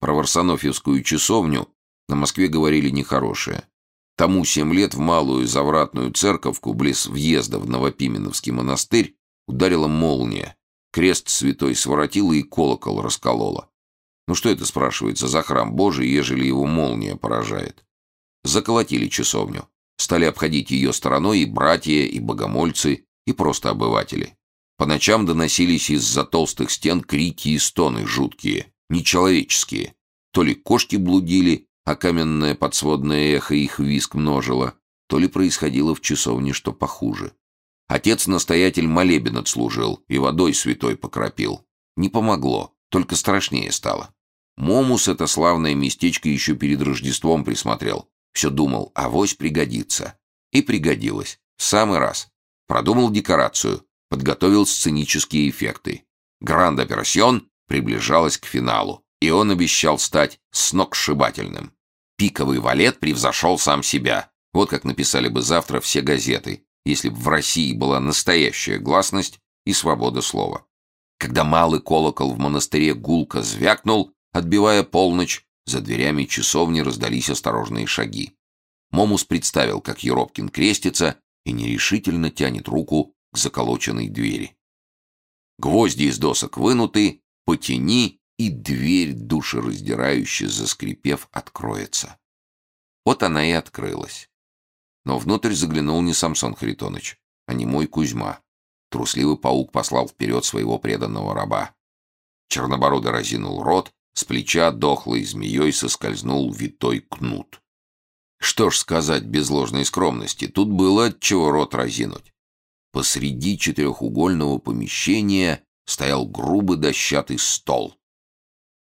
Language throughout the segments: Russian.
Про Варсонофьевскую часовню на Москве говорили нехорошее. Тому семь лет в малую завратную церковку близ въезда в Новопименовский монастырь ударила молния. Крест святой своротила и колокол расколола. Ну что это, спрашивается, за храм Божий, ежели его молния поражает? Заколотили часовню. Стали обходить ее стороной и братья, и богомольцы, и просто обыватели. По ночам доносились из-за толстых стен крики и стоны жуткие, нечеловеческие. То ли кошки блудили, а каменное подсводное эхо их виск множило, то ли происходило в часовне что похуже. Отец-настоятель молебен отслужил и водой святой покропил. Не помогло, только страшнее стало. Момус это славное местечко еще перед Рождеством присмотрел. Все думал, авось пригодится. И пригодилось. В самый раз. Продумал декорацию, подготовил сценические эффекты. Гранд-операсьон приближалась к финалу, и он обещал стать сногсшибательным. Пиковый валет превзошел сам себя. Вот как написали бы завтра все газеты, если бы в России была настоящая гласность и свобода слова. Когда малый колокол в монастыре гулко звякнул, отбивая полночь, за дверями часовни раздались осторожные шаги. Момус представил, как Еропкин крестится и нерешительно тянет руку к заколоченной двери. Гвозди из досок вынуты, потяни, и дверь, душераздирающе заскрипев, откроется. Вот она и открылась. Но внутрь заглянул не Самсон Харитоныч, а не мой Кузьма. Трусливый паук послал вперед своего преданного раба. Чернобородый разинул рот, с плеча дохлой змеей соскользнул витой кнут. Что ж сказать без ложной скромности, тут было от чего рот разинуть. Посреди четырехугольного помещения стоял грубый дощатый стол.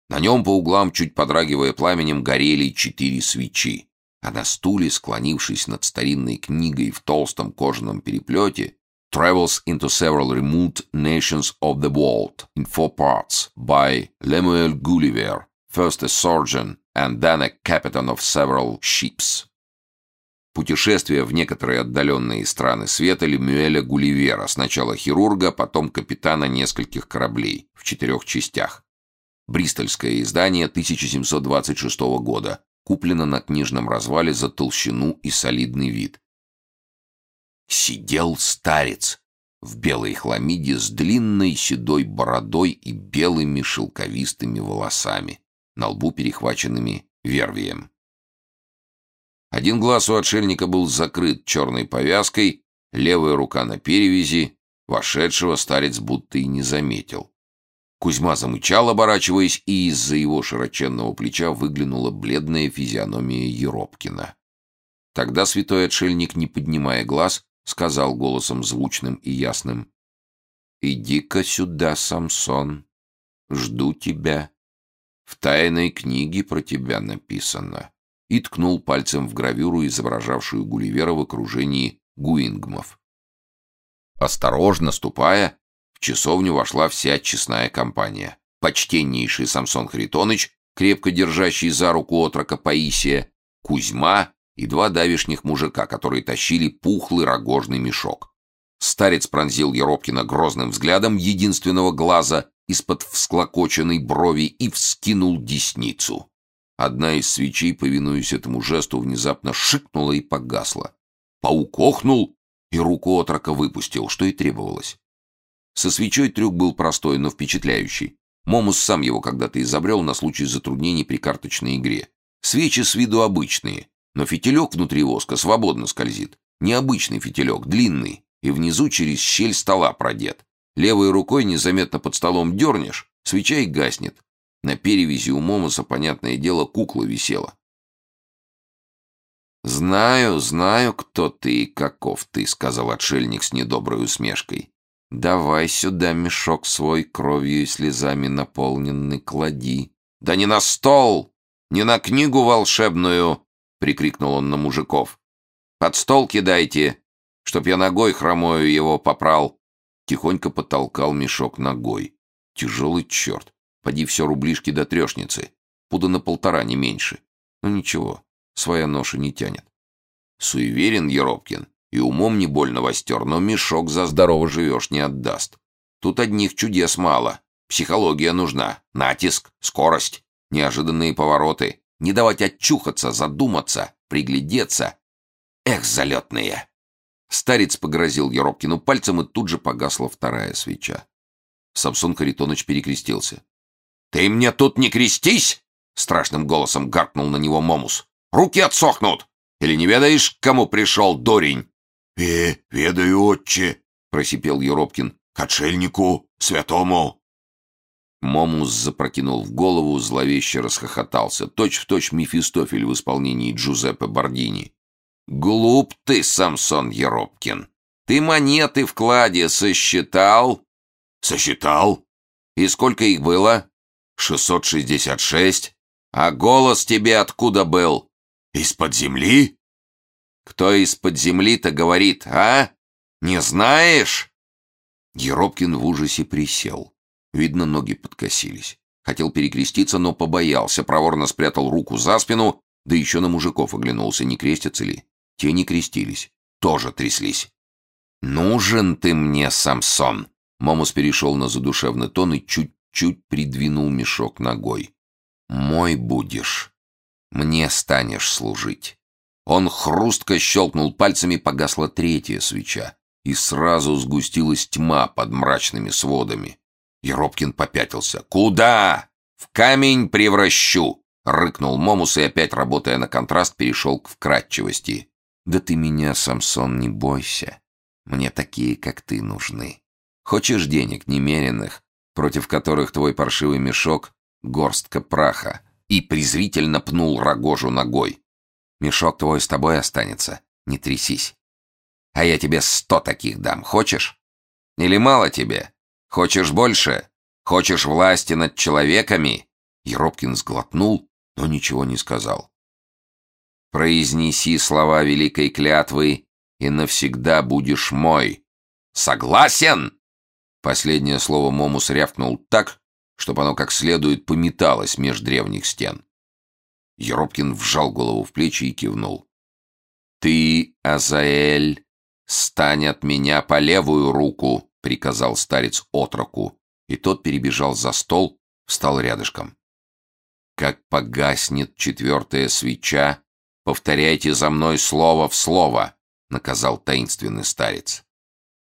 На нем по углам, чуть подрагивая пламенем, горели четыре свечи, а на стуле, склонившись над старинной книгой в толстом кожаном переплете, Travels into several remote nations of the world in four parts by Lemuel Gulliver, first a surgeon and then a captain of several ships. Путешествие в некоторые отдаленные страны света Лемюэля Гулливера, сначала хирурга, потом капитана нескольких кораблей, в четырех частях. Бристольское издание 1726 года, куплено на книжном развале за толщину и солидный вид сидел старец в белой хламиде с длинной седой бородой и белыми шелковистыми волосами, на лбу перехваченными вервием. Один глаз у отшельника был закрыт черной повязкой, левая рука на перевязи, вошедшего старец будто и не заметил. Кузьма замычал, оборачиваясь, и из-за его широченного плеча выглянула бледная физиономия Еропкина. Тогда святой отшельник, не поднимая глаз, — сказал голосом звучным и ясным. «Иди-ка сюда, Самсон. Жду тебя. В тайной книге про тебя написано». И ткнул пальцем в гравюру, изображавшую Гулливера в окружении гуингмов. Осторожно ступая, в часовню вошла вся честная компания. Почтеннейший Самсон Хритоныч, крепко держащий за руку отрока Паисия, Кузьма и два давишних мужика, которые тащили пухлый рогожный мешок. Старец пронзил Еропкина грозным взглядом единственного глаза из-под всклокоченной брови и вскинул десницу. Одна из свечей, повинуясь этому жесту, внезапно шикнула и погасла. Паук охнул и руку отрока выпустил, что и требовалось. Со свечой трюк был простой, но впечатляющий. Момус сам его когда-то изобрел на случай затруднений при карточной игре. Свечи с виду обычные, но фитилек внутри воска свободно скользит. Необычный фитилек, длинный, и внизу через щель стола продет. Левой рукой незаметно под столом дернешь, свеча и гаснет. На перевязи у Момоса, понятное дело, кукла висела. «Знаю, знаю, кто ты и каков ты», — сказал отшельник с недоброй усмешкой. «Давай сюда мешок свой кровью и слезами наполненный клади». «Да не на стол! Не на книгу волшебную!» прикрикнул он на мужиков. «Под стол кидайте, чтоб я ногой хромою его попрал!» Тихонько потолкал мешок ногой. Тяжелый черт. Поди все рублишки до трешницы. Пуда на полтора, не меньше. Ну ничего, своя ноша не тянет. Суеверен Еропкин и умом не больно востер, но мешок за здорово живешь не отдаст. Тут одних чудес мало. Психология нужна, натиск, скорость. неожиданные повороты, не давать очухаться, задуматься, приглядеться. Эх, залетные! Старец погрозил Еропкину пальцем, и тут же погасла вторая свеча. Самсон Харитонович перекрестился. «Ты мне тут не крестись!» — страшным голосом гаркнул на него Момус. «Руки отсохнут! Или не ведаешь, к кому пришел дурень?» «Ве, ведаю, отче!» — просипел Еропкин. «К отшельнику, святому!» Момус запрокинул в голову, зловеще расхохотался. Точь-в-точь точь Мефистофель в исполнении Джузеппе Бордини. «Глуп ты, Самсон Еропкин! Ты монеты в кладе сосчитал?» «Сосчитал». «И сколько их было?» «Шестьсот шестьдесят шесть». «А голос тебе откуда был?» «Из-под земли?» «Кто из-под земли-то говорит, а? Не знаешь?» Еропкин в ужасе присел. Видно, ноги подкосились. Хотел перекреститься, но побоялся, проворно спрятал руку за спину, да еще на мужиков оглянулся, не крестятся ли. Те не крестились, тоже тряслись. «Нужен ты мне, Самсон!» Момус перешел на задушевный тон и чуть-чуть придвинул мешок ногой. «Мой будешь. Мне станешь служить». Он хрустко щелкнул пальцами, погасла третья свеча, и сразу сгустилась тьма под мрачными сводами. Еропкин попятился. «Куда? В камень превращу!» — рыкнул Момус и опять, работая на контраст, перешел к вкрадчивости. «Да ты меня, Самсон, не бойся. Мне такие, как ты, нужны. Хочешь денег немеренных, против которых твой паршивый мешок — горстка праха?» И презрительно пнул рогожу ногой. «Мешок твой с тобой останется, не трясись. А я тебе сто таких дам, хочешь? Или мало тебе? Хочешь больше? Хочешь власти над человеками?» Еропкин сглотнул, но ничего не сказал. «Произнеси слова великой клятвы, и навсегда будешь мой. Согласен?» Последнее слово Момус рявкнул так, чтобы оно как следует пометалось меж древних стен. Еропкин вжал голову в плечи и кивнул. «Ты, Азаэль, стань от меня по левую руку!» — приказал старец отроку, и тот перебежал за стол, встал рядышком. «Как погаснет четвертая свеча, повторяйте за мной слово в слово!» — наказал таинственный старец.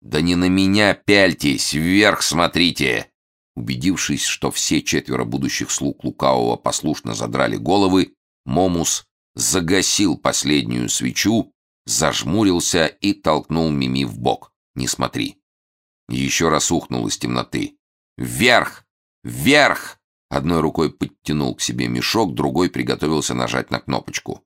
«Да не на меня пяльтесь, вверх смотрите!» Убедившись, что все четверо будущих слуг лукавого послушно задрали головы, Момус загасил последнюю свечу, зажмурился и толкнул Мими в бок. «Не смотри!» Еще раз ухнул из темноты. «Вверх! Вверх!» Одной рукой подтянул к себе мешок, другой приготовился нажать на кнопочку.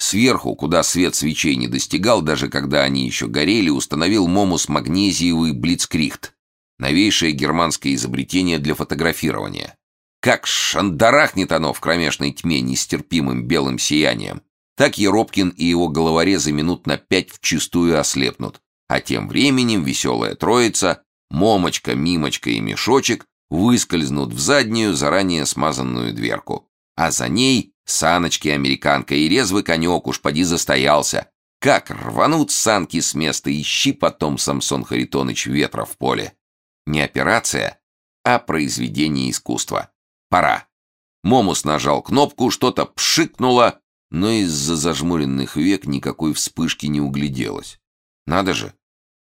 Сверху, куда свет свечей не достигал, даже когда они еще горели, установил Момус магнезиевый блицкрихт, новейшее германское изобретение для фотографирования. Как шандарахнет оно в кромешной тьме нестерпимым белым сиянием, так Еропкин и его головорезы минут на пять вчистую ослепнут, а тем временем веселая троица, Момочка, Мимочка и Мешочек выскользнут в заднюю, заранее смазанную дверку. А за ней саночки-американка и резвый конек уж поди застоялся. Как рванут санки с места, ищи потом, Самсон Харитоныч, ветра в поле. Не операция, а произведение искусства. Пора. Момус нажал кнопку, что-то пшикнуло, но из-за зажмуренных век никакой вспышки не угляделось. Надо же,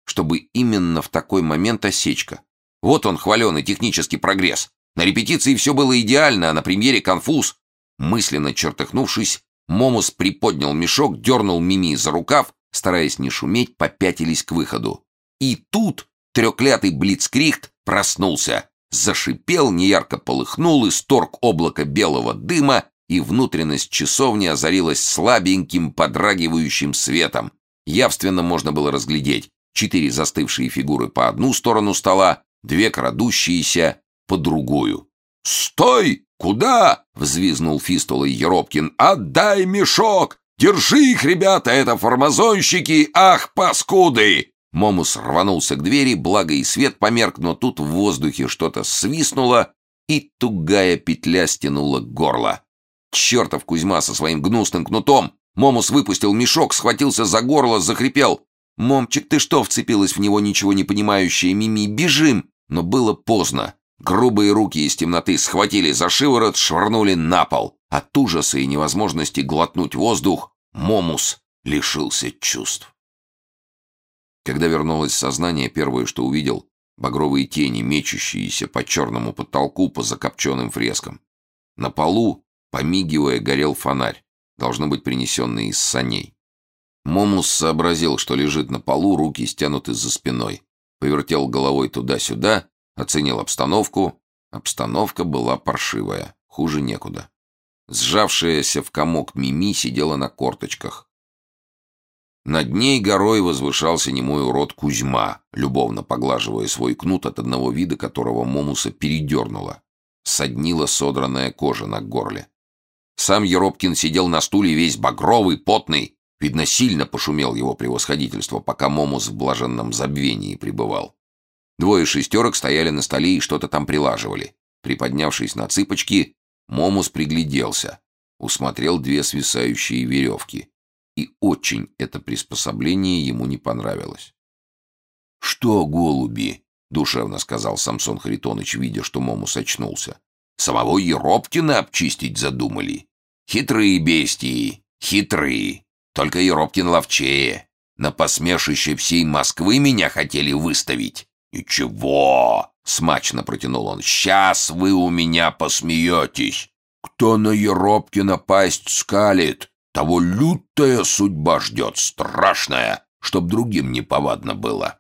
чтобы именно в такой момент осечка. Вот он, хваленый технический прогресс. На репетиции все было идеально, а на премьере конфуз. Мысленно чертыхнувшись, Момус приподнял мешок, дернул Мими за рукав, стараясь не шуметь, попятились к выходу. И тут трехлятый блицкрихт проснулся, зашипел, неярко полыхнул, исторг облако белого дыма, и внутренность часовни озарилась слабеньким подрагивающим светом. Явственно можно было разглядеть четыре застывшие фигуры по одну сторону стола, две крадущиеся по другую. «Стой! Куда?» — взвизнул Фистул и Еропкин. «Отдай мешок! Держи их, ребята, это формазонщики! Ах, паскуды!» Момус рванулся к двери, благо и свет померк, но тут в воздухе что-то свистнуло, и тугая петля стянула горло. Чертов Кузьма со своим гнусным кнутом! Момус выпустил мешок, схватился за горло, захрипел. «Момчик, ты что?» — вцепилась в него ничего не понимающая Мими. «Бежим!» Но было поздно. Грубые руки из темноты схватили за шиворот, швырнули на пол. От ужаса и невозможности глотнуть воздух Момус лишился чувств. Когда вернулось сознание, первое, что увидел — багровые тени, мечущиеся по черному потолку по закопченным фрескам. На полу, помигивая, горел фонарь, должно быть принесенный из саней. Момус сообразил, что лежит на полу, руки стянуты за спиной. Повертел головой туда-сюда, оценил обстановку. Обстановка была паршивая, хуже некуда. Сжавшаяся в комок Мими сидела на корточках. Над ней горой возвышался немой урод Кузьма, любовно поглаживая свой кнут, от одного вида которого Момуса передернуло. Соднила содранная кожа на горле. Сам Еропкин сидел на стуле весь багровый, потный. Видно, сильно пошумел его превосходительство, пока Момус в блаженном забвении пребывал. Двое шестерок стояли на столе и что-то там прилаживали. Приподнявшись на цыпочки, Момус пригляделся, усмотрел две свисающие веревки. И очень это приспособление ему не понравилось. «Что, голуби?» — душевно сказал Самсон Харитоныч, видя, что Момус очнулся. «Самого Еропкина обчистить задумали? Хитрые бестии, хитрые. Только Еропкин ловчее. На посмешище всей Москвы меня хотели выставить. Ничего, Смачно протянул он. «Сейчас вы у меня посмеетесь. Кто на Еропкина пасть скалит, того лютая судьба ждет, страшная, чтоб другим неповадно было».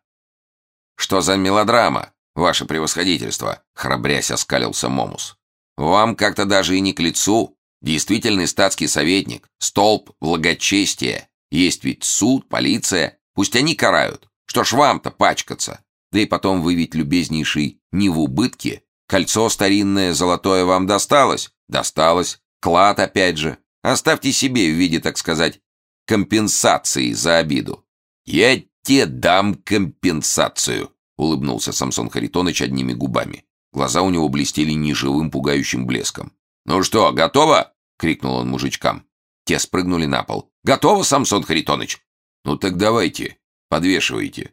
«Что за мелодрама, ваше превосходительство?» — храбрясь оскалился Момус. «Вам как-то даже и не к лицу. Действительный статский советник, столб благочестия. Есть ведь суд, полиция. Пусть они карают. Что ж вам-то пачкаться? Да и потом вы ведь, любезнейший, не в убытке. Кольцо старинное золотое вам досталось? Досталось. Клад опять же. Оставьте себе в виде, так сказать, компенсации за обиду. Я тебе дам компенсацию, улыбнулся Самсон Харитоныч одними губами. Глаза у него блестели неживым пугающим блеском. «Ну что, готово?» — крикнул он мужичкам. Те спрыгнули на пол. «Готово, Самсон Харитоныч?» «Ну так давайте, подвешивайте.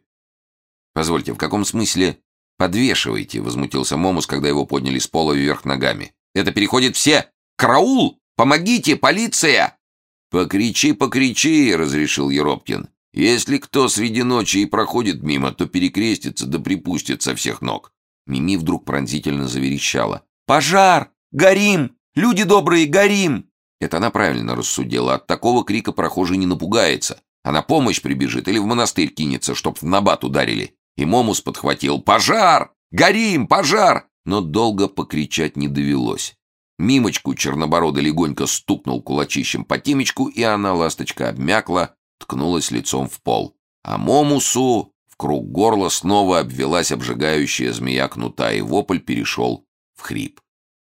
«Позвольте, в каком смысле подвешиваете?» — возмутился Момус, когда его подняли с пола вверх ногами. «Это переходит все! Караул! Помогите! Полиция!» «Покричи, покричи!» — разрешил Еропкин. «Если кто среди ночи и проходит мимо, то перекрестится да припустит со всех ног». Мими вдруг пронзительно заверещала. «Пожар! Горим! Люди добрые, горим!» Это она правильно рассудила. От такого крика прохожий не напугается. А на помощь прибежит или в монастырь кинется, чтоб в набат ударили. И Момус подхватил «Пожар! Горим! Пожар!» Но долго покричать не довелось. Мимочку чернобородый легонько стукнул кулачищем по темечку, и она, ласточка, обмякла, ткнулась лицом в пол. А Момусу в круг горла снова обвелась обжигающая змея кнута, и вопль перешел в хрип.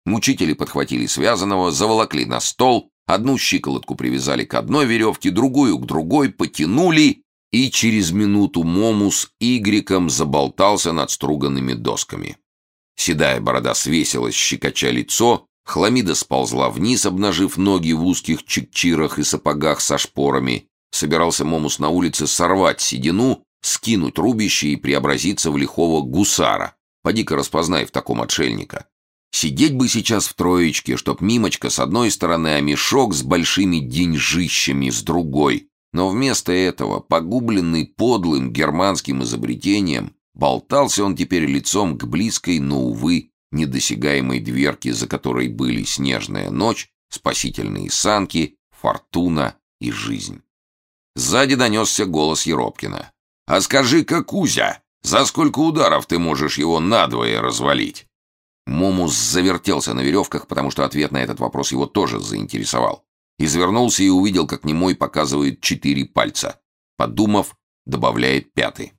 Мучители подхватили связанного, заволокли на стол, одну щиколотку привязали к одной веревке, другую к другой, потянули, и через минуту Мому с Игриком заболтался над струганными досками. Седая борода свесилась, щекоча лицо, хламида сползла вниз, обнажив ноги в узких чекчирах и сапогах со шпорами. Собирался Момус на улице сорвать седину, скинуть рубище и преобразиться в лихого гусара. Поди-ка распознай в таком отшельника. Сидеть бы сейчас в троечке, чтоб Мимочка с одной стороны, а мешок с большими деньжищами с другой. Но вместо этого, погубленный подлым германским изобретением, болтался он теперь лицом к близкой, но, увы, недосягаемой дверке, за которой были снежная ночь, спасительные санки, фортуна и жизнь. Сзади донесся голос Еропкина. «А скажи-ка, Кузя, за сколько ударов ты можешь его надвое развалить?» Момус завертелся на веревках, потому что ответ на этот вопрос его тоже заинтересовал. Извернулся и увидел, как немой показывает четыре пальца. Подумав, добавляет пятый.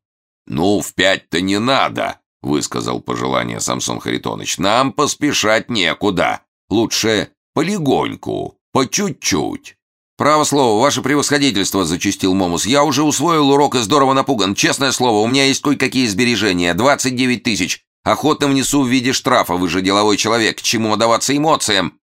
«Ну, в пять-то не надо», — высказал пожелание Самсон Харитонович. «Нам поспешать некуда. Лучше полегоньку, по чуть-чуть». «Право слово, ваше превосходительство», — зачистил Момус. «Я уже усвоил урок и здорово напуган. Честное слово, у меня есть кое-какие сбережения. Двадцать девять тысяч. Охотно внесу в виде штрафа. Вы же деловой человек. К чему отдаваться эмоциям?»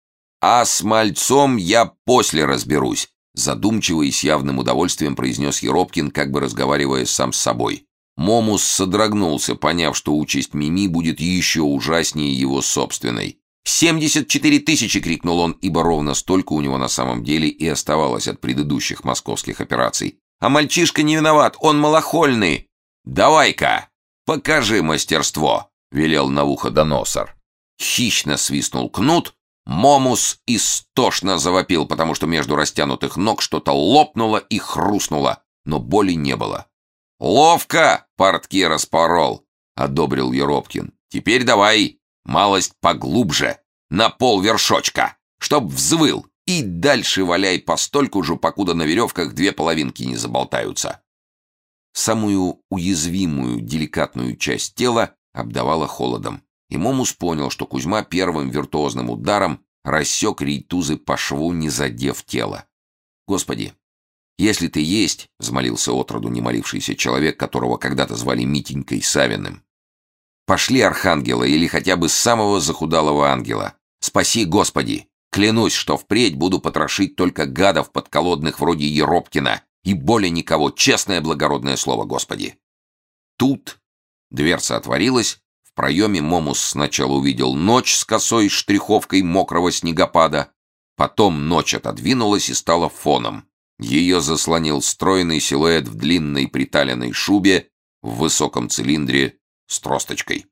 «А с мальцом я после разберусь», задумчиво и с явным удовольствием произнес Еропкин, как бы разговаривая сам с собой. Момус содрогнулся, поняв, что участь Мими будет еще ужаснее его собственной. «Семьдесят четыре тысячи!» — крикнул он, ибо ровно столько у него на самом деле и оставалось от предыдущих московских операций. «А мальчишка не виноват, он малохольный!» «Давай-ка, покажи мастерство!» — велел на ухо доносор. Хищно свистнул кнут, Момус истошно завопил, потому что между растянутых ног что-то лопнуло и хрустнуло, но боли не было. «Ловко!» — портки распорол, — одобрил Еропкин. «Теперь давай, малость поглубже, на пол вершочка, чтоб взвыл, и дальше валяй постольку же, покуда на веревках две половинки не заболтаются». Самую уязвимую, деликатную часть тела обдавала холодом, и Момус понял, что Кузьма первым виртуозным ударом рассек рейтузы по шву, не задев тело. «Господи, «Если ты есть», — взмолился отроду не молившийся человек, которого когда-то звали Митенькой Савиным, «пошли архангела или хотя бы самого захудалого ангела. Спаси, Господи! Клянусь, что впредь буду потрошить только гадов подколодных вроде Еропкина и более никого. Честное благородное слово, Господи!» Тут дверца отворилась, в проеме Момус сначала увидел ночь с косой штриховкой мокрого снегопада, потом ночь отодвинулась и стала фоном. Ее заслонил стройный силуэт в длинной приталенной шубе в высоком цилиндре с тросточкой.